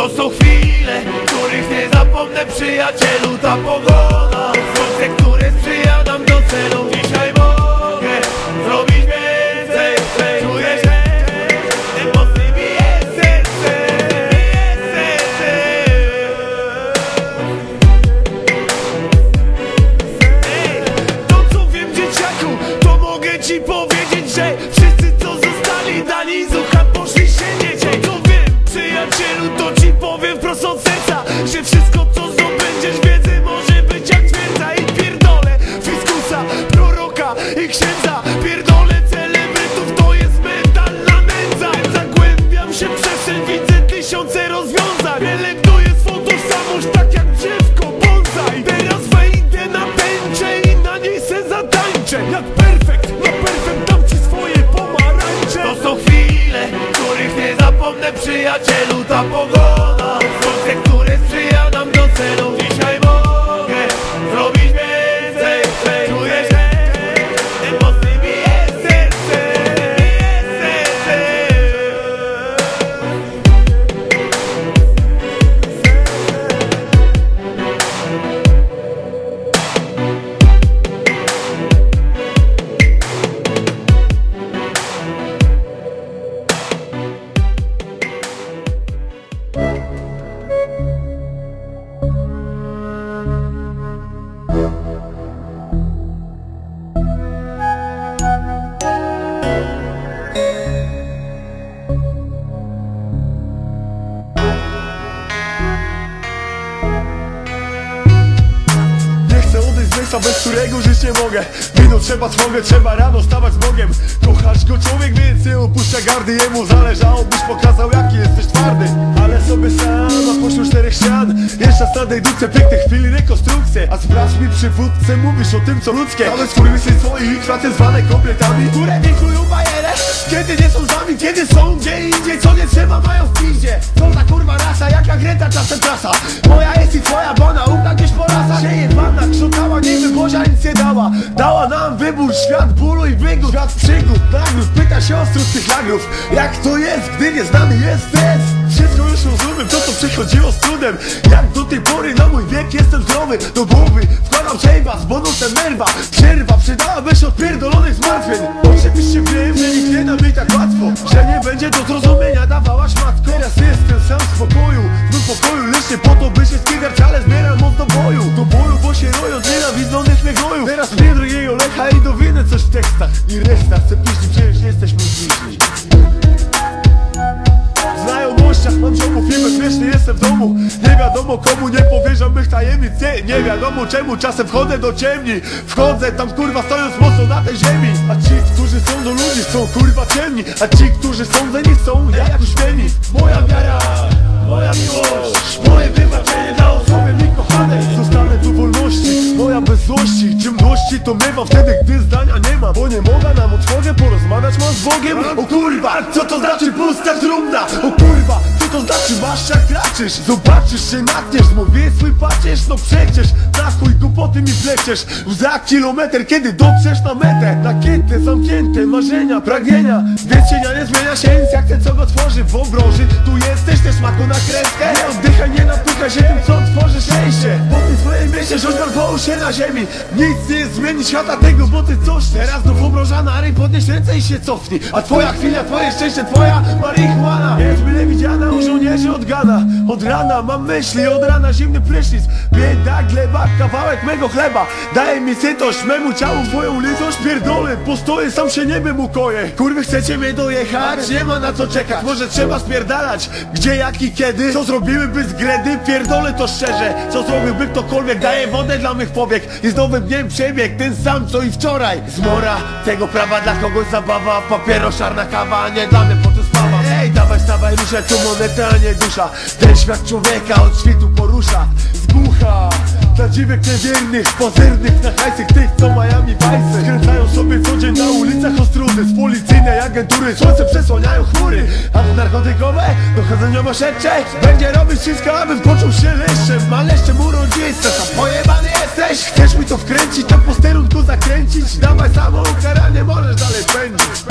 To są chwile, których nie zapomnę przyjacielu Ta pogoda, słońce, które sprzyja przestrzeń, widzę tysiące rozwiązań. Pielęgnuję swą tożsamość tak jak drzewko bonsai. Teraz wejdę na tęczę i na niej se zatańczę. Jak perfekt, na perfekt dam ci swoje pomarańcze. To są chwile, których nie zapomnę przyjacielu Ta pogoda, miejsca, bez którego żyć nie mogę. Wino trzeba trwogę, trzeba rano stawać z Bogiem. Kochasz go człowiek, więc nie opuszcza gardy Jemu. Zależało, byś pokazał jaki jesteś twardy. Ale sobie sam, a pośród czterech ścian. Jeszcze na dedukcję pięknych chwil rekonstrukcję A sprawdź mi przywódcę, mówisz o tym co ludzkie. Ale skurwysy swoich kwiaty zwane kobietami Które kiedy nie są z Kiedy są gdzie indziej, co nie trzeba mają w piździe Co za kurwa rasa, jaka Greta czasem trasa. Moja jest i twoja, bo nauka gdzieś po lasach Się jebana, krzotała, niby Bozia nic nie dała. Dała nam wybór, świat bólu i wygód Świat przygód, nagród, pyta się ostród tych lagrów Jak to jest, gdy nie znany jest stres Wszystko już rozumiem, to co przychodziło z trudem. Jak pory na mój wiek jestem zdrowy Do głowy wkładam szejba z bonusem nerwa. Przerwa przydałaby się od pierdolonych zmartwień. Oczywiście wiem, że nikt nie da mi tak łatwo Że nie będzie do zrozumienia. Dawałaś matko wiadomo komu nie powierzam mych tajemnic. Nie, nie wiadomo czemu czasem wchodzę do ciemni. Wchodzę tam kurwa stojąc mocno na tej ziemi. A ci, którzy są do ludzi są kurwa ciemni. A ci, którzy sądzeni są jak uśmieni Moja wiara, moja miłość Moje wybaczenie dla osoby mi kochanej Zostanę tu wolności, moja bez Ciemności to mywam wtedy, gdy zdania nie ma. Bo nie mogę nam otworze porozmawiać mam z Bogiem. O kurwa, co to znaczy pusta trumna? O kurwa, to znaczy masz jak kraczysz? Zobaczysz się natniesz, mówię swój pacierz No przecież, na chuj głupoty mi pleciesz. Za kilometr, kiedy dotrzesz na metę? Nakięte, zamknięte, marzenia, pragnienia. Więc nie zmienia się, jak ten co go tworzy w obroży Tu jesteś też smaku na kreskę. Nie oddychaj, nie napychaj się tym co tworzy szczęście. Bo ty swojej myśli, że połóż się na ziemi. Nic nie zmieni świata tego, bo ty coś Teraz znów obroża na ryj, podnieś ręce i się cofnij. A twoja chwila, twoje szczęście, twoja marihuana. Jest mile widziana u żołnierzy od gana Od rana mam myśli, od rana zimny prysznic. Bieda, gleba, kawałek mego chleba. Daje mi sytość, memu ciału twoją litość Pierdolę, postoję, sam się niebem ukoję. Kurwy, chcecie mnie dojechać? Nie ma na co czekać. Może trzeba spierdalać. Gdzie, jak i kiedy? Co zrobiłyby z gredy? Pierdolę to szczerze Co zrobiłby ktokolwiek? Daję wodę dla mych powiek z nowym dniem przebieg Ten sam co i wczoraj Zmora tego prawa dla kogoś zabawa Papiero, szarna kawa, nie dla mnie po to spawa Ej, dawaj, stawaj, ruszę tu moneta, a nie dusza Ten świat człowieka od świtu porusza Dziwek niewiernych, pozernych Na hajsych tych, co Miami Vice. Skręcają sobie co dzień na ulicach ostrudy. Z policyjnej agentury słońce przesłaniają chmury. A to narkotykowe, dochodzeniowo szepcze Będzie robić wszystko, abym poczuł się leszczem A leszczem urodziste, tam pojebany jesteś. Chcesz mi to wkręcić, to posterunku zakręcić. Dawaj samo ukaranie, możesz dalej pędzić